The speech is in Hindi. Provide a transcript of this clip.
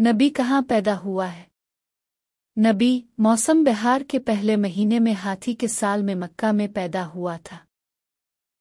नबी कहाँ पैदा हुआ है? नबी मौसम बिहार के पहले महीने में हाथी के साल में मक्का में पैदा हुआ था।